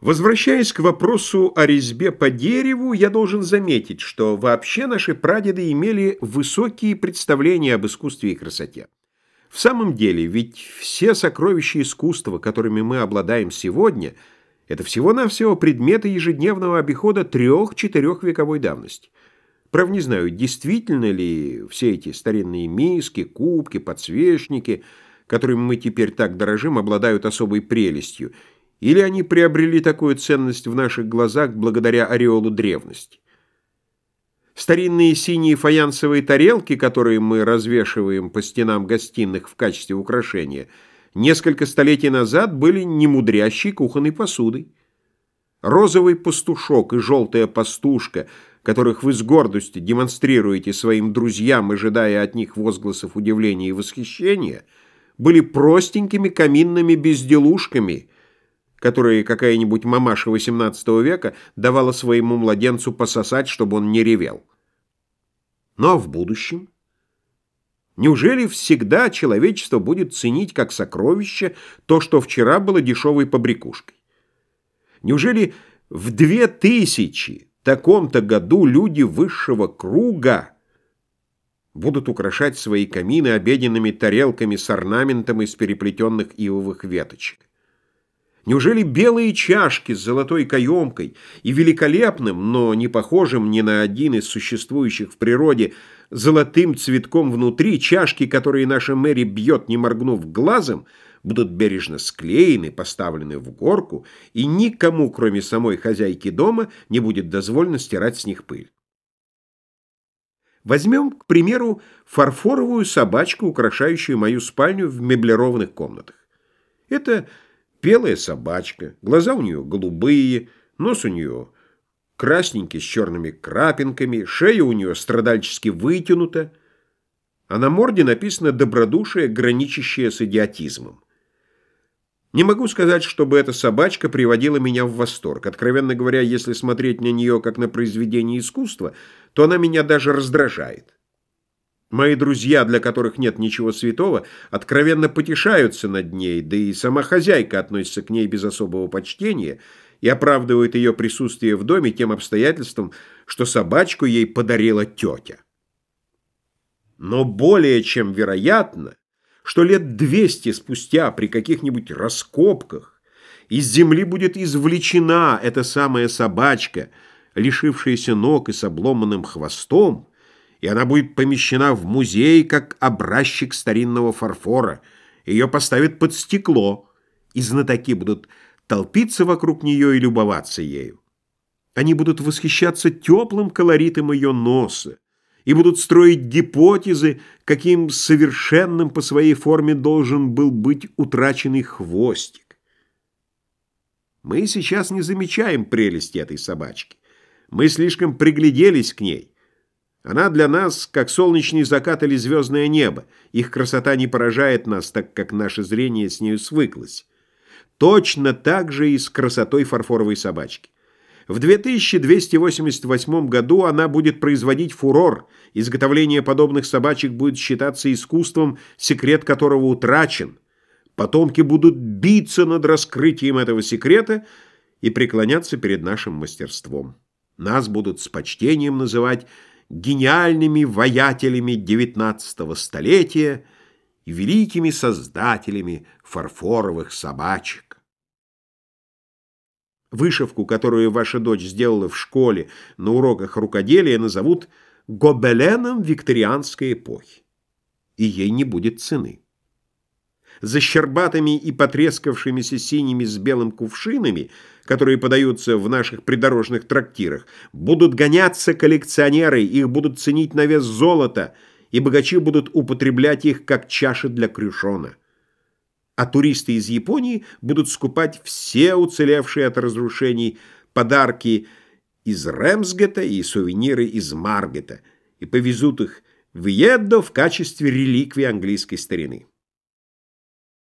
Возвращаясь к вопросу о резьбе по дереву, я должен заметить, что вообще наши прадеды имели высокие представления об искусстве и красоте. В самом деле, ведь все сокровища искусства, которыми мы обладаем сегодня, это всего-навсего предметы ежедневного обихода трех-четырех вековой давности. Правда, не знаю, действительно ли все эти старинные миски, кубки, подсвечники, которыми мы теперь так дорожим, обладают особой прелестью – или они приобрели такую ценность в наших глазах благодаря ореолу древности? Старинные синие фаянсовые тарелки, которые мы развешиваем по стенам гостиных в качестве украшения, несколько столетий назад были немудрящей кухонной посудой. Розовый пастушок и желтая пастушка, которых вы с гордостью демонстрируете своим друзьям, ожидая от них возгласов удивления и восхищения, были простенькими каминными безделушками – которые какая-нибудь мамаша XVIII века давала своему младенцу пососать, чтобы он не ревел. Ну а в будущем? Неужели всегда человечество будет ценить как сокровище то, что вчера было дешевой побрякушкой? Неужели в две тысячи таком-то году люди высшего круга будут украшать свои камины обеденными тарелками с орнаментом из переплетенных ивовых веточек? Неужели белые чашки с золотой каемкой и великолепным, но не похожим ни на один из существующих в природе, золотым цветком внутри, чашки, которые наша Мэри бьет, не моргнув глазом, будут бережно склеены, поставлены в горку, и никому, кроме самой хозяйки дома, не будет дозволено стирать с них пыль. Возьмем, к примеру, фарфоровую собачку, украшающую мою спальню в меблированных комнатах. Это Белая собачка, глаза у нее голубые, нос у нее красненький с черными крапинками, шея у нее страдальчески вытянута, а на морде написано «добродушие, граничащее с идиотизмом». Не могу сказать, чтобы эта собачка приводила меня в восторг. Откровенно говоря, если смотреть на нее как на произведение искусства, то она меня даже раздражает. Мои друзья, для которых нет ничего святого, откровенно потешаются над ней, да и сама хозяйка относится к ней без особого почтения и оправдывает ее присутствие в доме тем обстоятельством, что собачку ей подарила тетя. Но более чем вероятно, что лет двести спустя при каких-нибудь раскопках из земли будет извлечена эта самая собачка, лишившаяся ног и с обломанным хвостом, и она будет помещена в музей как образчик старинного фарфора. Ее поставят под стекло, и знатоки будут толпиться вокруг нее и любоваться ею. Они будут восхищаться теплым колоритом ее носа и будут строить гипотезы, каким совершенным по своей форме должен был быть утраченный хвостик. Мы сейчас не замечаем прелести этой собачки. Мы слишком пригляделись к ней. Она для нас, как солнечный закат или звездное небо. Их красота не поражает нас, так как наше зрение с нею свыклось. Точно так же и с красотой фарфоровой собачки. В 2288 году она будет производить фурор. Изготовление подобных собачек будет считаться искусством, секрет которого утрачен. Потомки будут биться над раскрытием этого секрета и преклоняться перед нашим мастерством. Нас будут с почтением называть гениальными воятелями XIX столетия и великими создателями фарфоровых собачек. Вышивку, которую ваша дочь сделала в школе на уроках рукоделия, назовут гобеленом викторианской эпохи, и ей не будет цены. За щербатыми и потрескавшимися синими с белым кувшинами, которые подаются в наших придорожных трактирах, будут гоняться коллекционеры, их будут ценить на вес золота, и богачи будут употреблять их как чаши для крюшона. А туристы из Японии будут скупать все уцелевшие от разрушений подарки из Ремсгета и сувениры из Маргета и повезут их в Еддо в качестве реликвии английской старины.